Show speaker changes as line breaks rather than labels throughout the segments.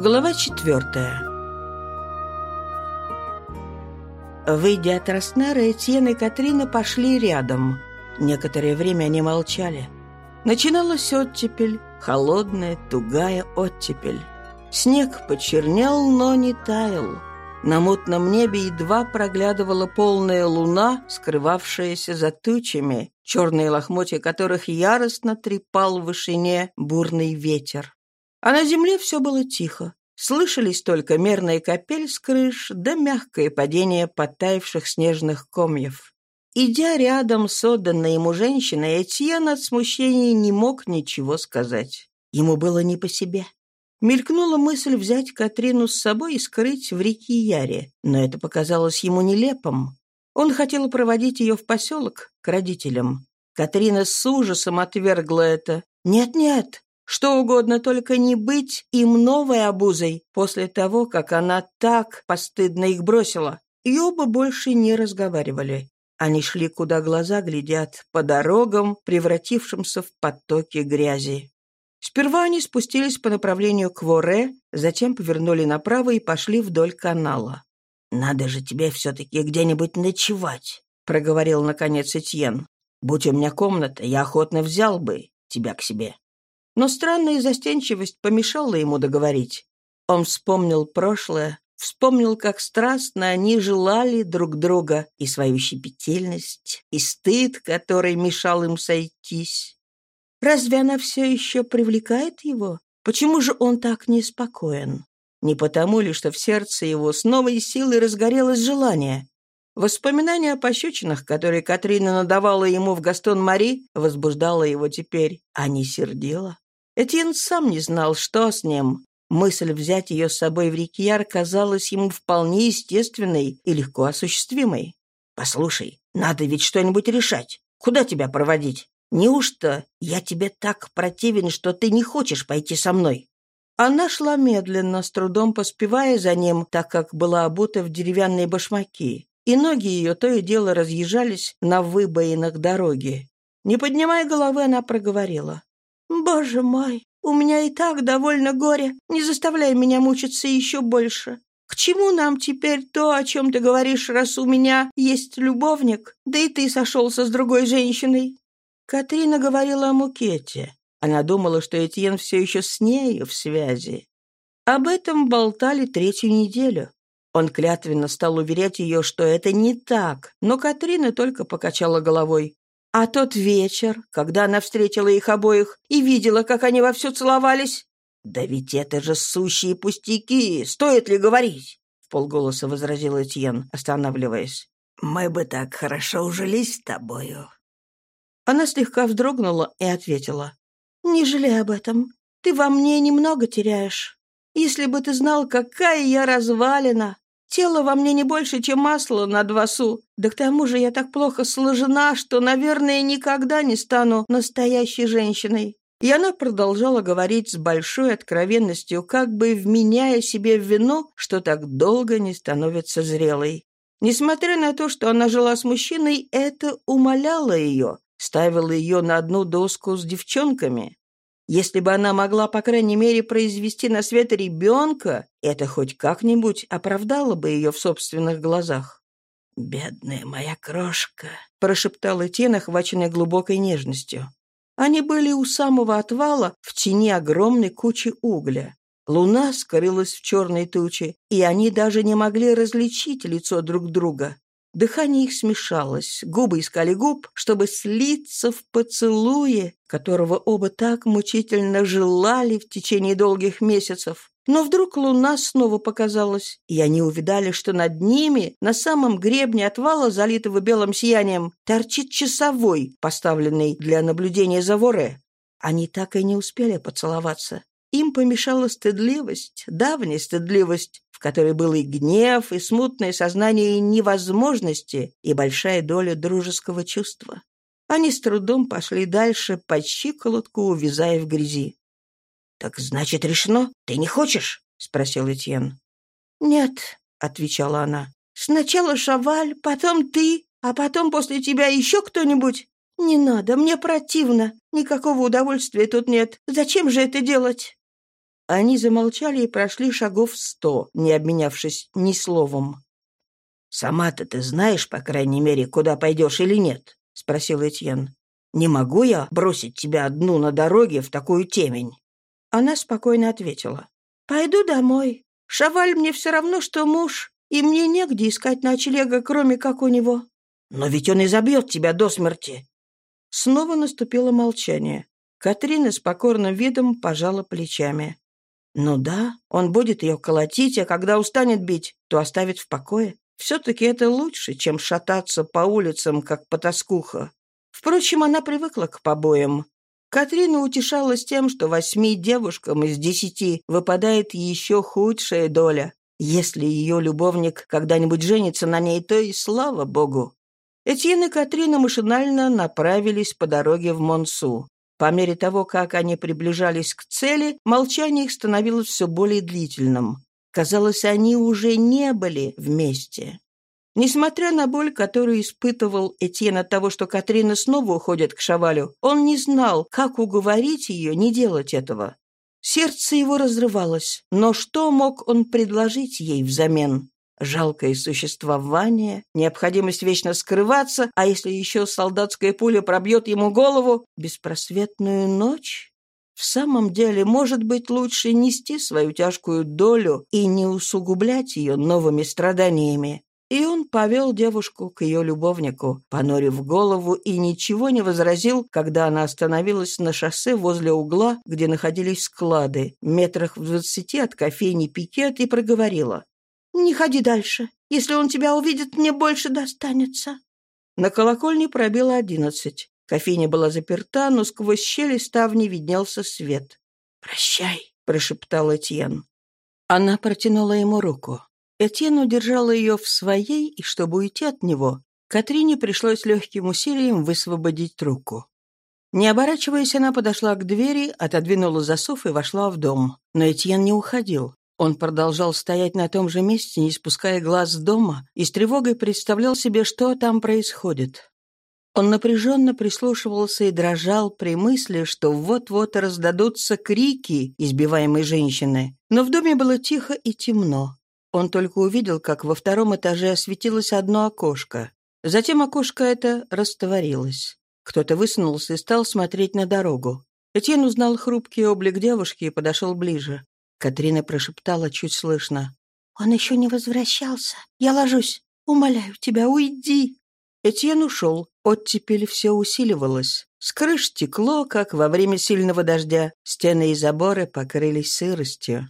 Глава четвертая. Выйдя от Роснера, Этьен и Катрина пошли рядом. Некоторое время они молчали. Начиналась оттепель, холодная, тугая оттепель. Снег почернел, но не таял. На мутном небе едва проглядывала полная луна, скрывавшаяся за тучами, черные лохмотья которых яростно трепал в вышине бурный ветер. А на земле все было тихо. Слышались только мерная капель с крыш да мягкое падение подтаявших снежных комьев. Идя рядом с отданной ему женщиной, Этьен от смущения не мог ничего сказать. Ему было не по себе. Мелькнула мысль взять Катрину с собой и скрыть в реке Яре, но это показалось ему нелепым. Он хотел проводить ее в поселок, к родителям. Катрина с ужасом отвергла это. «Нет-нет, что угодно, только не быть им новой обузой после того, как она так постыдно их бросила». И оба больше не разговаривали. Они шли, куда глаза глядят, по дорогам, превратившимся в потоки грязи. Сперва они спустились по направлению к Воре, затем повернули направо и пошли вдоль канала. «Надо же тебе все-таки где-нибудь ночевать», — проговорил наконец Этьен. «Будь у меня комната, я охотно взял бы тебя к себе». Но странная застенчивость помешала ему договорить. Он вспомнил прошлое, вспомнил, как страстно они желали друг друга, и свою щепетильность, и стыд, который мешал им сойтись. Разве она все еще привлекает его? Почему же он так неспокоен? Не потому ли, что в сердце его с новой силой разгорелось желание? Воспоминание о пощечинах, которые Катрина надавала ему в Гастон-Мари, возбуждало его теперь, а не сердило. Этьен сам не знал, что с ним. Мысль взять ее с собой в Рикьяр казалась ему вполне естественной и легко осуществимой. «Послушай, надо ведь что-нибудь решать. Куда тебя проводить? Неужто я тебе так противен, что ты не хочешь пойти со мной?» Она шла медленно, с трудом поспевая за ним, так как была обута в деревянные башмаки, и ноги ее то и дело разъезжались на выбоинах дороги. Не поднимая головы, она проговорила. «Боже мой, у меня и так довольно горе, не заставляй меня мучиться еще больше. К чему нам теперь то, о чем ты говоришь, раз у меня есть любовник, да и ты сошелся с другой женщиной?» Катрина говорила о Мукете. Она думала, что Этьен все еще с нею в связи. Об этом болтали третью неделю. Он клятвенно стал уверять ее, что это не так, но Катрина только покачала головой. А тот вечер, когда она встретила их обоих и видела, как они вовсю целовались... «Да ведь это же сущие пустяки! Стоит ли говорить?» — в полголоса возразил Этьен, останавливаясь. «Мы бы так хорошо ужились с тобою. Она слегка вздрогнула и ответила. «Не жалей об этом. Ты во мне немного теряешь. Если бы ты знал, какая я развалина. Тело во мне не больше, чем масло на два су. Да к тому же я так плохо сложена, что, наверное, никогда не стану настоящей женщиной». И она продолжала говорить с большой откровенностью, как бы вменяя себе в вину, что так долго не становится зрелой. Несмотря на то, что она жила с мужчиной, это умоляло ее, ставила ее на одну доску с девчонками. Если бы она могла, по крайней мере, произвести на свет ребенка, это хоть как-нибудь оправдало бы ее в собственных глазах. «Бедная моя крошка», — прошептал Этьен, охваченный глубокой нежностью. Они были у самого отвала в тени огромной кучи угля. Луна скрылась в черной туче, и они даже не могли различить лицо друг друга. Дыхание их смешалось, губы искали губ, чтобы слиться в поцелуе, которого оба так мучительно желали в течение долгих месяцев. Но вдруг луна снова показалась, и они увидали, что над ними, на самом гребне отвала, залитого белым сиянием, торчит часовой, поставленный для наблюдения за воре. Они так и не успели поцеловаться. Им помешала стыдливость, давняя стыдливость, в которой был и гнев, и смутное сознание невозможности, и большая доля дружеского чувства. Они с трудом пошли дальше, по щиколотку увязая в грязи. «Так значит, решено? Ты не хочешь?» — спросил Этьен. «Нет», — отвечала она. «Сначала Шаваль, потом ты, а потом после тебя еще кто-нибудь. Не надо, мне противно. Никакого удовольствия тут нет. Зачем же это делать?» Они замолчали и прошли шагов сто, не обменявшись ни словом. «Сама-то ты знаешь, по крайней мере, куда пойдешь или нет?» — спросил Этьен. «Не могу я бросить тебя одну на дороге в такую темень?» Она спокойно ответила. «Пойду домой. Шаваль мне все равно, что муж, и мне негде искать ночлега, кроме как у него». «Но ведь он и забьет тебя до смерти». Снова наступило молчание. Катрина с покорным видом пожала плечами. «Ну да, он будет ее колотить, а когда устанет бить, то оставит в покое. Все-таки это лучше, чем шататься по улицам, как потаскуха. Впрочем, она привыкла к побоям. Катрина утешалась тем, что восьми девушкам из десяти выпадает еще худшая доля. Если ее любовник когда-нибудь женится на ней, то и слава богу. Этьен и Катрина машинально направились по дороге в Монсу. По мере того, как они приближались к цели, молчание их становилось все более длительным. Казалось, они уже не были вместе. Несмотря на боль, которую испытывал Этьен от того, что Катрина снова уходит к Шавалю, он не знал, как уговорить ее не делать этого. Сердце его разрывалось, но что мог он предложить ей взамен? Жалкое существование, необходимость вечно скрываться, а если еще солдатская пуля пробьет ему голову, беспросветную ночь? В самом деле, может быть, лучше нести свою тяжкую долю и не усугублять ее новыми страданиями. И он повел девушку к ее любовнику, понурив голову и ничего не возразил, когда она остановилась на шоссе возле угла, где находились склады, метрах в двадцати от кофейни «Пикет» и проговорила. «Не ходи дальше. Если он тебя увидит, мне больше достанется». На колокольне пробило одиннадцать. Кофейня была заперта, но сквозь щели ставни виднелся свет. «Прощай», — прошептал Этьен. Она протянула ему руку. Этьен удержала ее в своей, и чтобы уйти от него, Катрине пришлось легким усилием высвободить руку. Не оборачиваясь, она подошла к двери, отодвинула засов и вошла в дом. Но Этьен не уходил. Он продолжал стоять на том же месте, не спуская глаз с дома, и с тревогой представлял себе, что там происходит. Он напряженно прислушивался и дрожал при мысли, что вот-вот раздадутся крики избиваемой женщины. Но в доме было тихо и темно. Он только увидел, как во втором этаже осветилось одно окошко. Затем окошко это растворилось. Кто-то высунулся и стал смотреть на дорогу. Этьен узнал хрупкий облик девушки и подошел ближе. Катрина прошептала чуть слышно. «Он еще не возвращался. Я ложусь. Умоляю тебя, уйди!» Этьен ушел. Оттепель все усиливалось. С крыш текло, как во время сильного дождя. Стены и заборы покрылись сыростью.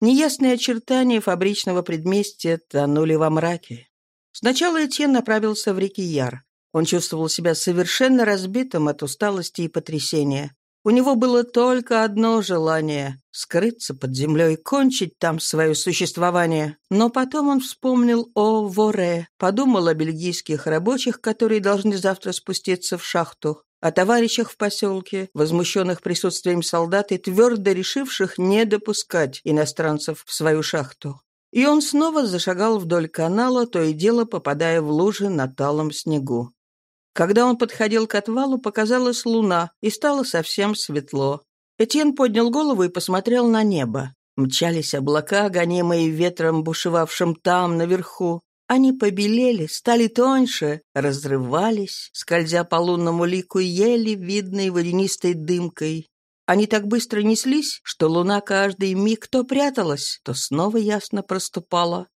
Неясные очертания фабричного предместья тонули во мраке. Сначала Этьен направился в реки Яр. Он чувствовал себя совершенно разбитым от усталости и потрясения. У него было только одно желание — скрыться под землей, кончить там свое существование. Но потом он вспомнил о Воре, подумал о бельгийских рабочих, которые должны завтра спуститься в шахту, о товарищах в поселке, возмущенных присутствием солдат и твердо решивших не допускать иностранцев в свою шахту. И он снова зашагал вдоль канала, то и дело попадая в лужи на талом снегу. Когда он подходил к отвалу, показалась луна, и стало совсем светло. Этьен поднял голову и посмотрел на небо. Мчались облака, гонимые ветром, бушевавшим там, наверху. Они побелели, стали тоньше, разрывались, скользя по лунному лику еле видной водянистой дымкой. Они так быстро неслись, что луна каждый миг то пряталась, то снова ясно проступала.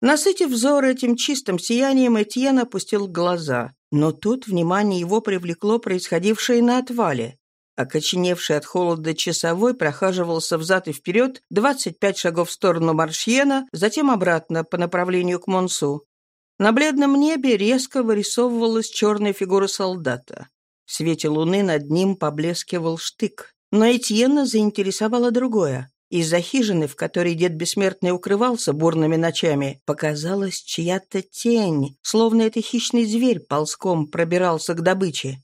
Насытив взор этим чистым сиянием, Этьен опустил глаза. Но тут внимание его привлекло происходившее на отвале. Окоченевший от холода часовой прохаживался взад и вперед 25 шагов в сторону Маршьена, затем обратно по направлению к Монсу. На бледном небе резко вырисовывалась черная фигура солдата. В свете луны над ним поблескивал штык. Но Этьена заинтересовало другое. Из-за хижины, в которой дед Бессмертный укрывался бурными ночами, показалась чья-то тень, словно это хищный зверь ползком пробирался к добыче.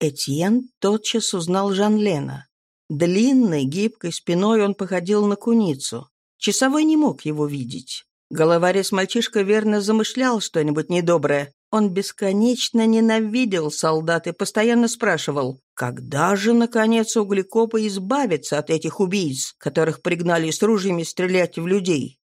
Этьен тотчас узнал Жан-Лена. Длинной, гибкой спиной он походил на куницу. Часовой не мог его видеть. Головорез мальчишка верно замышлял что-нибудь недоброе, Он бесконечно ненавидел солдат и постоянно спрашивал, когда же, наконец, углекопы избавятся от этих убийц, которых пригнали с ружьями стрелять в людей.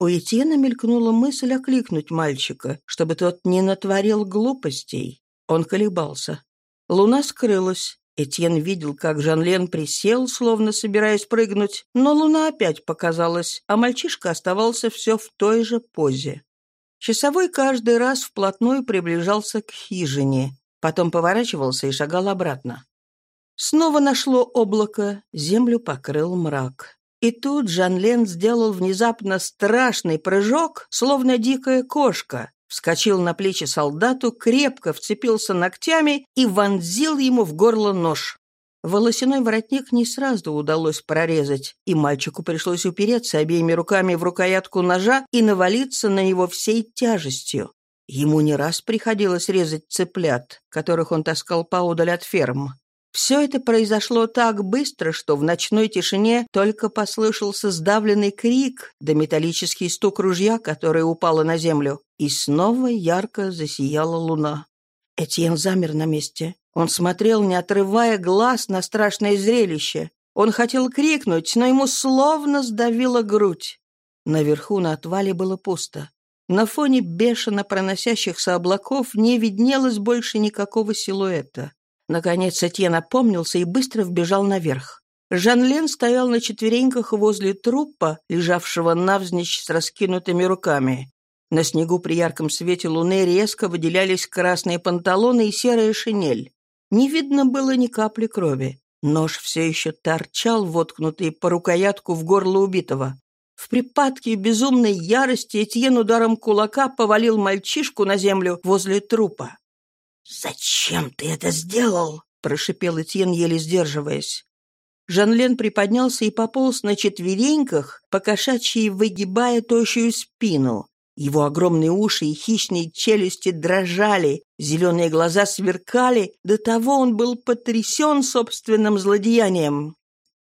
У Этьена мелькнула мысль окликнуть мальчика, чтобы тот не натворил глупостей. Он колебался. Луна скрылась. Этьен видел, как Жан-Лен присел, словно собираясь прыгнуть, но луна опять показалась, а мальчишка оставался все в той же позе. Часовой каждый раз вплотную приближался к хижине, потом поворачивался и шагал обратно. Снова нашло облако, землю покрыл мрак. И тут Жан-Лен сделал внезапно страшный прыжок, словно дикая кошка, вскочил на плечи солдату, крепко вцепился ногтями и вонзил ему в горло нож. Волосяной воротник не сразу удалось прорезать, и мальчику пришлось упереться обеими руками в рукоятку ножа и навалиться на него всей тяжестью. Ему не раз приходилось резать цыплят, которых он таскал поодаль от ферм. Все это произошло так быстро, что в ночной тишине только послышался сдавленный крик да металлический стук ружья, которое упало на землю, и снова ярко засияла луна. Этьен замер на месте. Он смотрел, не отрывая глаз на страшное зрелище. Он хотел крикнуть, но ему словно сдавила грудь. Наверху на отвале было пусто. На фоне бешено проносящихся облаков не виднелось больше никакого силуэта. Наконец Этьен опомнился и быстро вбежал наверх. Жан-Лен стоял на четвереньках возле трупа, лежавшего навзничь с раскинутыми руками. На снегу при ярком свете луны резко выделялись красные панталоны и серая шинель. Не видно было ни капли крови. Нож все еще торчал, воткнутый по рукоятку в горло убитого. В припадке безумной ярости Этьен ударом кулака повалил мальчишку на землю возле трупа.
«Зачем ты это сделал?» — прошипел Этьен, еле сдерживаясь.
Жанлен приподнялся и пополз на четвереньках, покошачьи выгибая тощую спину. Его огромные уши и хищные челюсти дрожали, зеленые глаза сверкали, до того он был потрясен собственным злодеянием.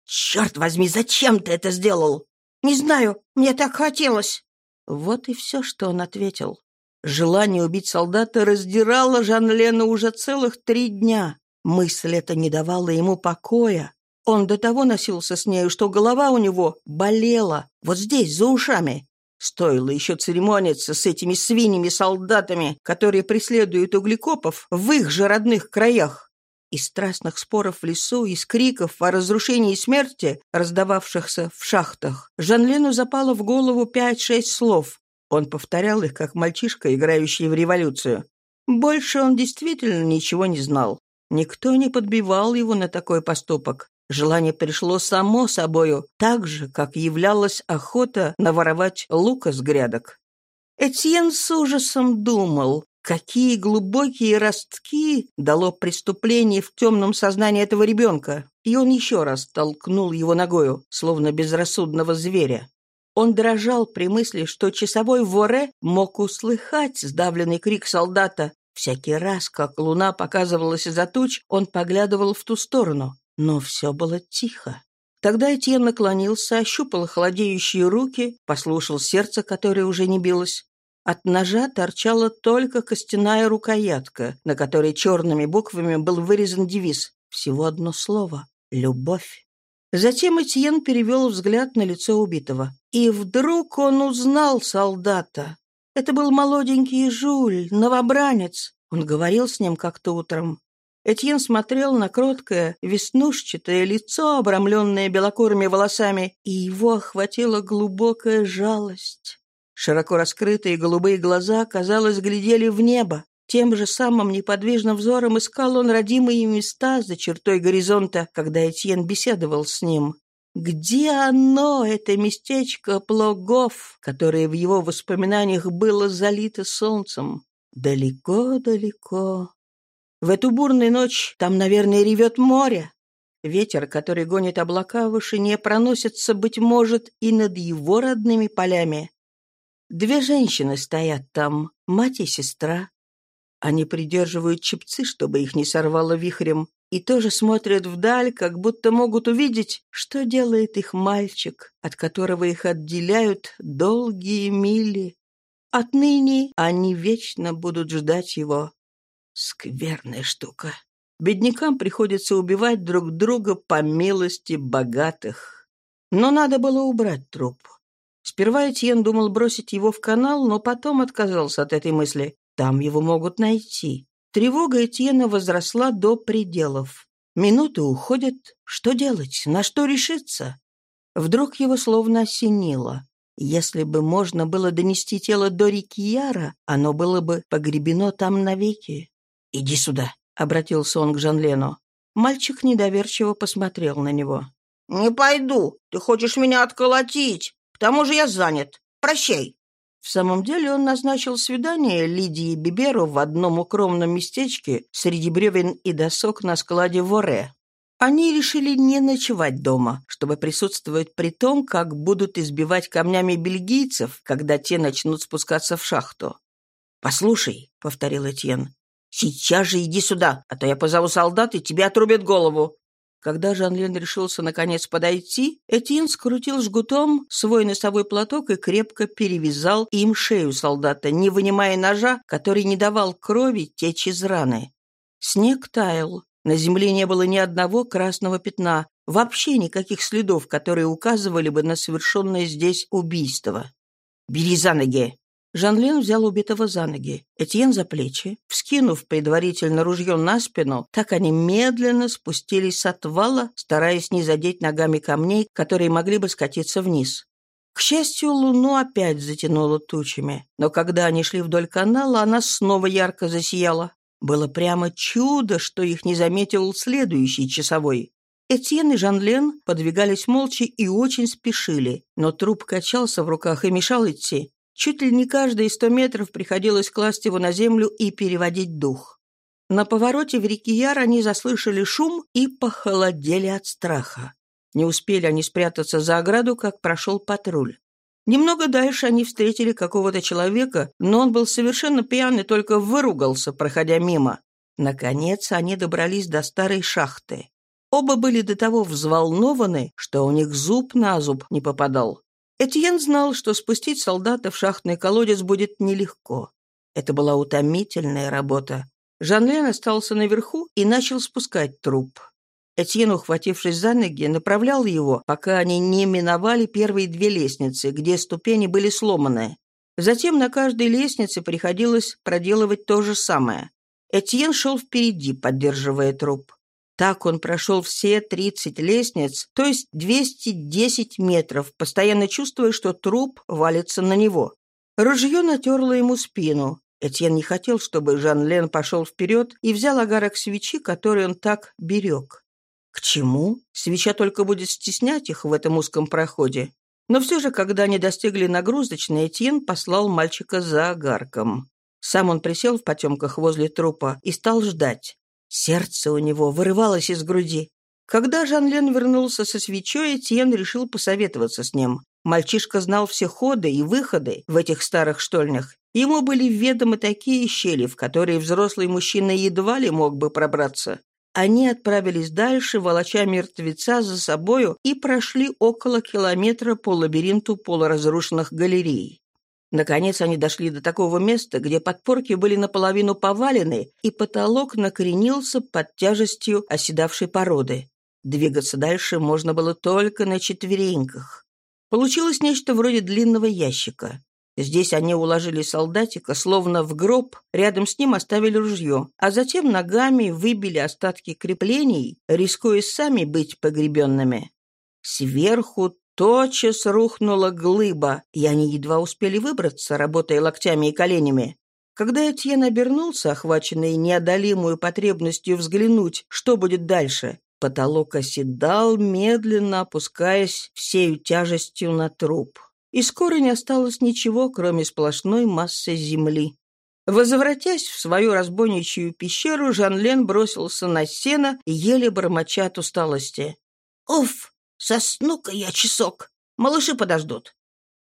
«Черт возьми, зачем ты это сделал?»
«Не знаю, мне так хотелось».
Вот и все, что он ответил. Желание убить солдата раздирало Жан-Лена уже целых три дня. Мысль эта не давала ему покоя. Он до того носился с нею, что голова у него болела, вот здесь, за ушами. Стоило еще церемониться с этими свиньями-солдатами, которые преследуют углекопов в их же родных краях. Из страстных споров в лесу, из криков о разрушении и смерти, раздававшихся в шахтах, Жанлену запало в голову пять-шесть слов. Он повторял их, как мальчишка, играющий в революцию. Больше он действительно ничего не знал. Никто не подбивал его на такой поступок. Желание пришло само собою, так же, как являлась охота наворовать лука с грядок. Этьен с ужасом думал, какие глубокие ростки дало преступление в темном сознании этого ребенка, и он еще раз толкнул его ногою, словно безрассудного зверя. Он дрожал при мысли, что часовой воре мог услыхать сдавленный крик солдата. Всякий раз, как луна показывалась из-за туч, он поглядывал в ту сторону. Но все было тихо. Тогда Этьен наклонился, ощупал холодеющие руки, послушал сердце, которое уже не билось. От ножа торчала только костяная рукоятка, на которой черными буквами был вырезан девиз. Всего одно слово — «Любовь». Затем Этьен перевел взгляд на лицо убитого. И вдруг он узнал солдата. Это был молоденький Жуль, новобранец. Он говорил с ним как-то утром. Этьен смотрел на кроткое, веснушчатое лицо, обрамленное белокурыми волосами, и его охватила глубокая жалость. Широко раскрытые голубые глаза, казалось, глядели в небо. Тем же самым неподвижным взором искал он родимые места за чертой горизонта, когда Этьен беседовал с ним. Где оно, это местечко Плогов, которое в его воспоминаниях было залито солнцем? Далеко-далеко. В эту бурную ночь там, наверное, ревет море. Ветер, который гонит облака в вышине, проносится, быть может, и над его родными полями. Две женщины стоят там, мать и сестра. Они придерживают чепцы, чтобы их не сорвало вихрем, и тоже смотрят вдаль, как будто могут увидеть, что делает их мальчик, от которого их отделяют долгие мили. Отныне они вечно будут ждать его. Скверная штука. Беднякам приходится убивать друг друга по милости богатых. Но надо было убрать труп. Сперва Этьен думал бросить его в канал, но потом отказался от этой мысли. Там его могут найти. Тревога Этьена возросла до пределов. Минуты уходят. Что делать? На что решиться? Вдруг его словно осенило. Если бы можно было донести тело до реки Яра, оно было бы погребено там навеки. «Иди сюда», — обратился он к Жанлену. Мальчик недоверчиво посмотрел на него.
«Не пойду. Ты хочешь меня отколотить. К тому же я занят. Прощай».
В самом деле он назначил свидание Лидии Биберу в одном укромном местечке среди бревен и досок на складе Воре. Они решили не ночевать дома, чтобы присутствовать при том, как будут избивать камнями бельгийцев, когда те начнут спускаться в шахту. «Послушай», — повторил Этьен, — «сейчас же иди сюда, а то я позову солдат, и тебе отрубят голову». Когда Жан-Лен решился наконец подойти, Этьен скрутил жгутом свой носовой платок и крепко перевязал им шею солдата, не вынимая ножа, который не давал крови течь из раны. Снег таял. На земле не было ни одного красного пятна, вообще никаких следов, которые указывали бы на совершенное здесь убийство. «Бери за ноги!» Жанлен взял убитого за ноги, Этьен за плечи. Вскинув предварительно ружье на спину, так они медленно спустились с отвала, стараясь не задеть ногами камней, которые могли бы скатиться вниз. К счастью, луну опять затянуло тучами, но когда они шли вдоль канала, она снова ярко засияла. Было прямо чудо, что их не заметил следующий часовой. Этьен и Жанлен подвигались молча и очень спешили, но труп качался в руках и мешал идти. Чуть ли не каждые сто метров приходилось класть его на землю и переводить дух. На повороте в реке Яр они заслышали шум и похолодели от страха. Не успели они спрятаться за ограду, как прошел патруль. Немного дальше они встретили какого-то человека, но он был совершенно пьян и только выругался, проходя мимо. Наконец они добрались до старой шахты. Оба были до того взволнованы, что у них зуб на зуб не попадал. Этьен знал, что спустить солдата в шахтный колодец будет нелегко. Это была утомительная работа. Жан-Лен остался наверху и начал спускать труп. Этьен, ухватившись за ноги, направлял его, пока они не миновали первые две лестницы, где ступени были сломаны. Затем на каждой лестнице приходилось проделывать то же самое. Этьен шел впереди, поддерживая труп. Так он прошел все 30 лестниц, то есть 210 метров, постоянно чувствуя, что труп валится на него. Ружье натерло ему спину. Этьен не хотел, чтобы Жан-Лен пошел вперед и взял огарок свечи, который он так берег. К чему? Свеча только будет стеснять их в этом узком проходе. Но все же, когда они достигли нагрузочной, Этьен послал мальчика за огарком. Сам он присел в потемках возле трупа и стал ждать. Сердце у него вырывалось из груди. Когда Жан-Лен вернулся со свечой, Этьен решил посоветоваться с ним. Мальчишка знал все ходы и выходы в этих старых штольнях. Ему были ведомы такие щели, в которые взрослый мужчина едва ли мог бы пробраться. Они отправились дальше, волоча мертвеца за собою, и прошли около километра по лабиринту полуразрушенных галерей. Наконец они дошли до такого места, где подпорки были наполовину повалены, и потолок накоренился под тяжестью оседавшей породы. Двигаться дальше можно было только на четвереньках. Получилось нечто вроде длинного ящика. Здесь они уложили солдатика, словно в гроб, рядом с ним оставили ружье, а затем ногами выбили остатки креплений, рискуя сами быть погребенными. Сверху Тотчас рухнула глыба, и они едва успели выбраться, работая локтями и коленями. Когда Этьен обернулся, охваченный неодолимую потребностью взглянуть, что будет дальше, потолок оседал, медленно опускаясь всею тяжестью на труп. И скоро не осталось ничего, кроме сплошной массы земли. Возвратясь в свою разбойничью пещеру, Жан-Лен бросился на сено, еле бормоча от усталости.
«Уф! Сосну-ка я часок. Малыши подождут».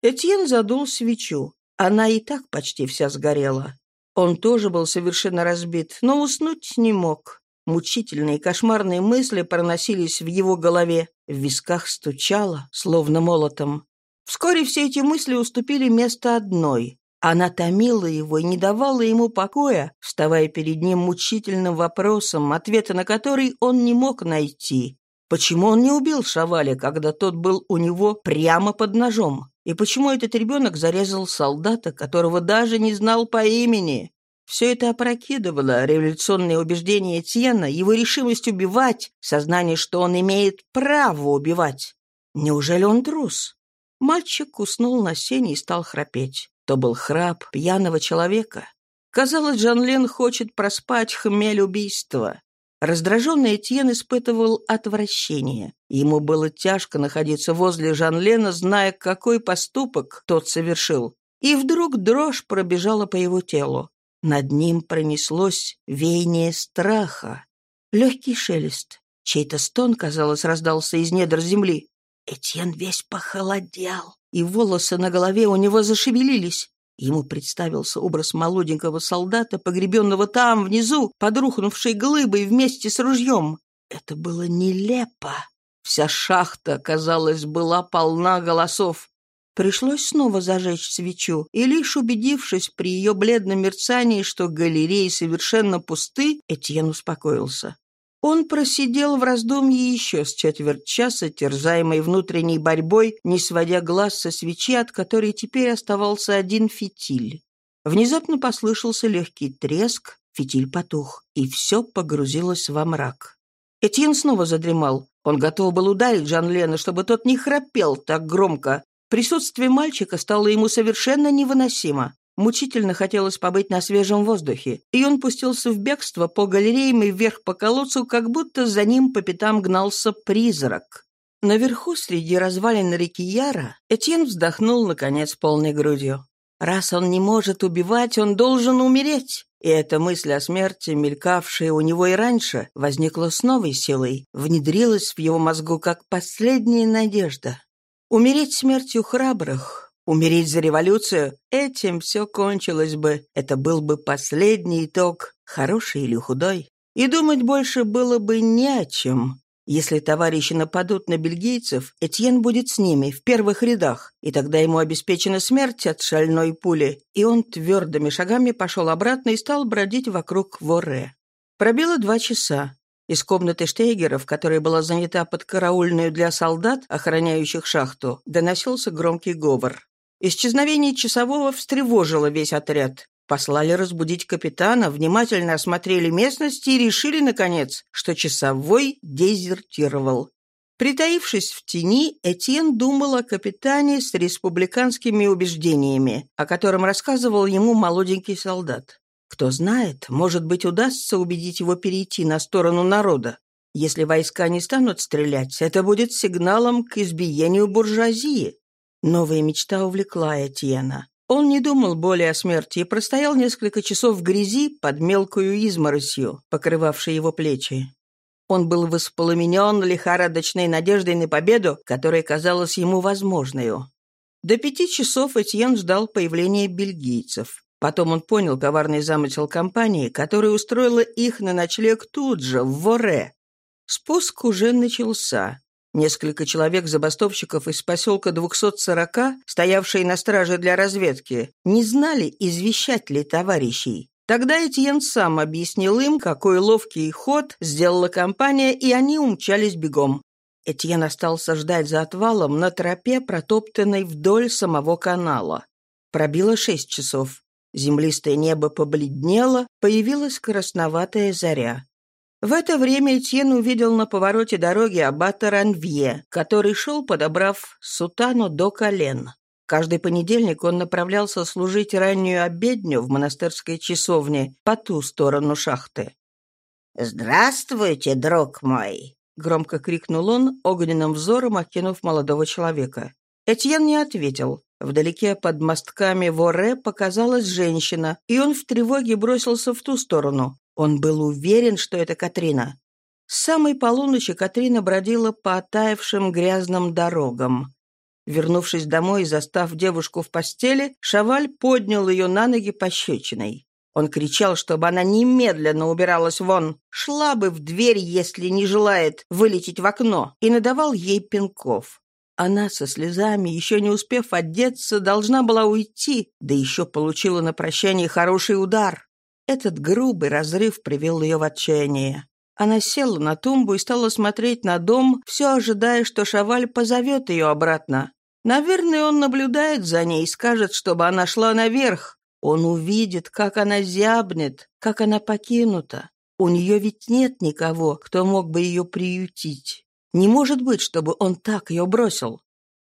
Этьен задул свечу. Она и так почти вся сгорела. Он тоже был совершенно разбит, но уснуть не мог. Мучительные кошмарные мысли проносились в его голове, в висках стучало, словно молотом. Вскоре все эти мысли уступили место одной. Она томила его и не давала ему покоя, вставая перед ним мучительным вопросом, ответа на который он не мог найти. Почему он не убил Шаваля, когда тот был у него прямо под ножом? И почему этот ребенок зарезал солдата, которого даже не знал по имени? Все это опрокидывало революционные убеждения Тьена, его решимость убивать, сознание, что он имеет право убивать. Неужели он трус? Мальчик уснул на сене и стал храпеть. То был храп пьяного человека. Казалось, Жан-Лен хочет проспать хмель убийства. Раздраженный Этьен испытывал отвращение. Ему было тяжко находиться возле Жан-Лена, зная, какой поступок тот совершил. И вдруг дрожь пробежала по его телу. Над ним пронеслось веяние страха. Легкий шелест. Чей-то стон, казалось, раздался из недр земли. Этьен весь похолодел, и волосы на голове у него зашевелились. Ему представился образ молоденького солдата, погребенного там, внизу, под рухнувшей глыбой вместе с ружьем. Это было нелепо. Вся шахта, казалось, была полна голосов. Пришлось снова зажечь свечу, и лишь убедившись при ее бледном мерцании, что галереи совершенно пусты, Этьен успокоился. Он просидел в раздумье еще с четверть часа, терзаемой внутренней борьбой, не сводя глаз со свечи, от которой теперь оставался один фитиль. Внезапно послышался легкий треск, фитиль потух, и все погрузилось во мрак. Этьен снова задремал. Он готов был ударить Жан-Лена, чтобы тот не храпел так громко. Присутствие мальчика стало ему совершенно невыносимо. Мучительно хотелось побыть на свежем воздухе, и он пустился в бегство по галереям и вверх по колодцу, как будто за ним по пятам гнался призрак. Наверху, среди развалин реки Яра, Этьен вздохнул, наконец, полной грудью. Раз он не может убивать, он должен умереть. И эта мысль о смерти, мелькавшая у него и раньше, возникла с новой силой, внедрилась в его мозгу как последняя надежда. Умереть смертью храбрых, Умереть за революцию — этим все кончилось бы. Это был бы последний итог, хороший или худой. И думать больше было бы не о чем. Если товарищи нападут на бельгийцев, Этьен будет с ними, в первых рядах, и тогда ему обеспечена смерть от шальной пули. И он твердыми шагами пошел обратно и стал бродить вокруг Воре. Пробило два часа. Из комнаты Штейгеров, которая была занята под караульную для солдат, охраняющих шахту, доносился громкий говор. Исчезновение часового встревожило весь отряд. Послали разбудить капитана, внимательно осмотрели местности и решили, наконец, что часовой дезертировал. Притаившись в тени, Этьен думал о капитане с республиканскими убеждениями, о котором рассказывал ему молоденький солдат. Кто знает, может быть, удастся убедить его перейти на сторону народа. Если войска не станут стрелять, это будет сигналом к избиению буржуазии. Новая мечта увлекла Этьена. Он не думал более о смерти и простоял несколько часов в грязи под мелкую изморосью, покрывавшей его плечи. Он был воспламенен лихорадочной надеждой на победу, которая казалась ему возможной. До пяти часов Этьен ждал появления бельгийцев. Потом он понял коварный замысел компании, которая устроила их на ночлег тут же, в Воре. Спуск уже начался. Несколько человек-забастовщиков из поселка 240, стоявшие на страже для разведки, не знали, извещать ли товарищей. Тогда Этьен сам объяснил им, какой ловкий ход сделала компания, и они умчались бегом. Этьен остался ждать за отвалом на тропе, протоптанной вдоль самого канала. Пробило шесть часов. Землистое небо побледнело, появилась красноватая заря. В это время Этьен увидел на повороте дороги аббата Ранвье, который шел, подобрав сутану до колен. Каждый понедельник он направлялся служить раннюю обедню в монастырской часовне по ту сторону шахты.
«Здравствуйте, друг мой!» — громко крикнул он, огненным взором окинув молодого человека.
Этьен не ответил. Вдалеке под мостками Воре показалась женщина, и он в тревоге бросился в ту сторону. Он был уверен, что это Катрина. С самой полуночи Катрина бродила по оттаившим грязным дорогам. Вернувшись домой и застав девушку в постели, Шаваль поднял ее на ноги пощечиной. Он кричал, чтобы она немедленно убиралась вон, шла бы в дверь, если не желает вылететь в окно, и надавал ей пинков. Она со слезами, еще не успев одеться, должна была уйти, да еще получила на прощание хороший удар. Этот грубый разрыв привел ее в отчаяние. Она села на тумбу и стала смотреть на дом, все ожидая, что Шаваль позовет ее обратно. Наверное, он наблюдает за ней и скажет, чтобы она шла наверх. Он увидит, как она зябнет, как она покинута. У нее ведь нет никого, кто мог бы ее приютить. Не может быть, чтобы он так ее бросил.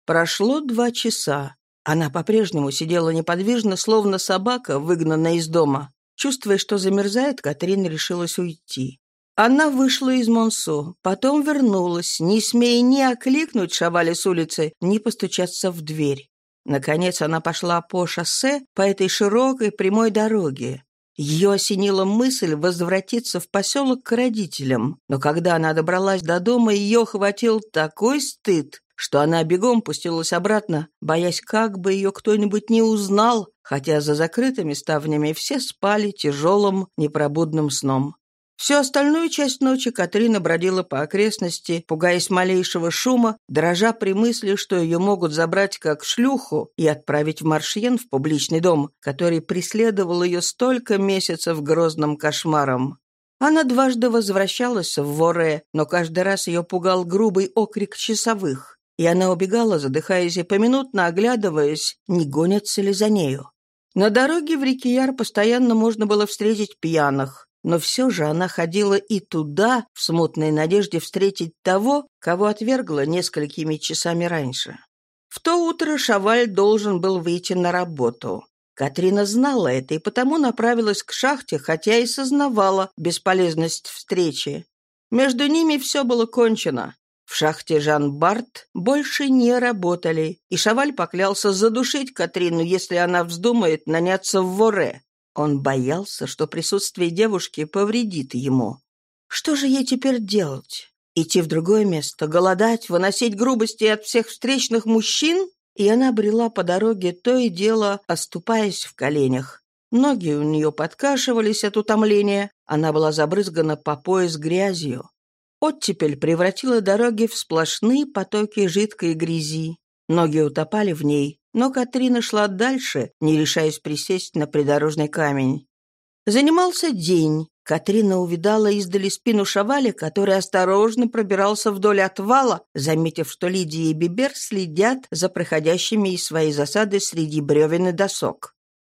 Прошло два часа. Она по-прежнему сидела неподвижно, словно собака, выгнанная из дома. Чувствуя, что замерзает, Катрина решилась уйти. Она вышла из Монсо, потом вернулась, не смея ни окликнуть Шавали с улицы, ни постучаться в дверь. Наконец она пошла по шоссе по этой широкой прямой дороге. Ее осенила мысль возвратиться в поселок к родителям, но когда она добралась до дома, ее охватил такой стыд, что она бегом пустилась обратно, боясь, как бы ее кто-нибудь не узнал, хотя за закрытыми ставнями все спали тяжелым непробудным сном. Всю остальную часть ночи Катрина бродила по окрестности, пугаясь малейшего шума, дрожа при мысли, что ее могут забрать как шлюху и отправить в Маршьен в публичный дом, который преследовал ее столько месяцев грозным кошмаром. Она дважды возвращалась в Воре, но каждый раз ее пугал грубый окрик часовых, и она убегала, задыхаясь и поминутно оглядываясь, не гонятся ли за нею. На дороге в Рикияр постоянно можно было встретить пьяных, но все же она ходила и туда, в смутной надежде встретить того, кого отвергла несколькими часами раньше. В то утро Шаваль должен был выйти на работу. Катрина знала это и потому направилась к шахте, хотя и сознавала бесполезность встречи. Между ними все было кончено. В шахте Жан-Барт больше не работали, и Шаваль поклялся задушить Катрину, если она вздумает наняться в Воре. Он боялся, что присутствие девушки повредит ему. Что же ей теперь делать? Идти в другое место, голодать, выносить грубости от всех встречных мужчин? И она брела по дороге, то и дело оступаясь в коленях. Ноги у нее подкашивались от утомления, она была забрызгана по пояс грязью. Оттепель превратила дороги в сплошные потоки жидкой грязи. Ноги утопали в ней, но Катрина шла дальше, не решаясь присесть на придорожный камень. Занимался день. Катрина увидала издали спину Шаваля, который осторожно пробирался вдоль отвала, заметив, что Лидия и Бибер следят за проходящими из своей засады среди бревен и досок.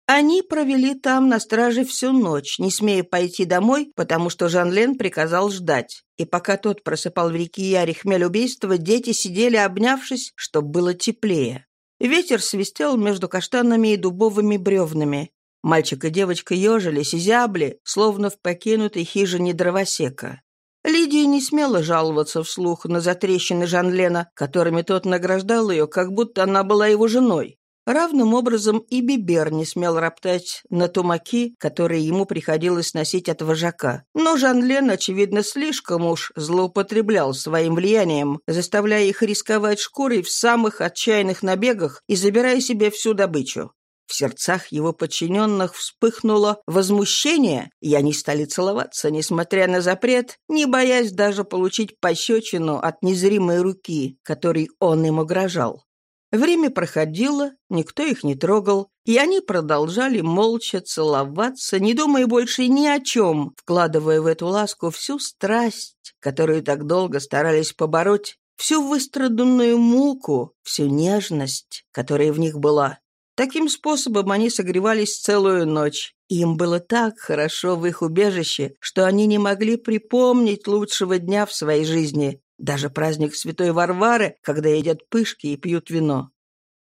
Они провели там на страже всю ночь, не смея пойти домой, потому что Жан-Лен приказал ждать. И пока тот просыпал в реке Яре хмель убийства, дети сидели, обнявшись, чтобы было теплее. Ветер свистел между каштанами и дубовыми бревнами. Мальчик и девочка ежились и зябли, словно в покинутой хижине дровосека. Лидия не смела жаловаться вслух на затрещины Жан-Лена, которыми тот награждал ее, как будто она была его женой. Равным образом и Бибер не смел роптать на тумаки, которые ему приходилось носить от вожака. Но Жан-Лен, очевидно, слишком уж злоупотреблял своим влиянием, заставляя их рисковать шкурой в самых отчаянных набегах и забирая себе всю добычу. В сердцах его подчиненных вспыхнуло возмущение, и они стали целоваться, несмотря на запрет, не боясь даже получить пощечину от незримой руки, которой он им угрожал. Время проходило, никто их не трогал, и они продолжали молча целоваться, не думая больше ни о чем, вкладывая в эту ласку всю страсть, которую так долго старались побороть, всю выстраданную муку, всю нежность, которая в них была. Таким способом они согревались целую ночь. Им было так хорошо в их убежище, что они не могли припомнить лучшего дня в своей жизни, даже праздник Святой Варвары, когда едят пышки и пьют вино.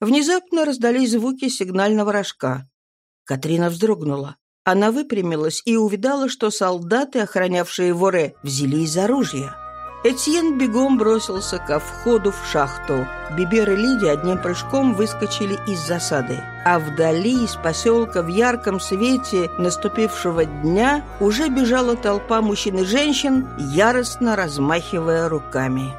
Внезапно раздались звуки сигнального рожка. Катрина вздрогнула. Она выпрямилась и увидала, что солдаты, охранявшие Воре, взялись за ружья. Этьен бегом бросился ко входу в шахту. Бибер и Лидия одним прыжком выскочили из засады. А вдали из поселка в ярком свете наступившего дня уже бежала толпа мужчин и женщин, яростно размахивая руками.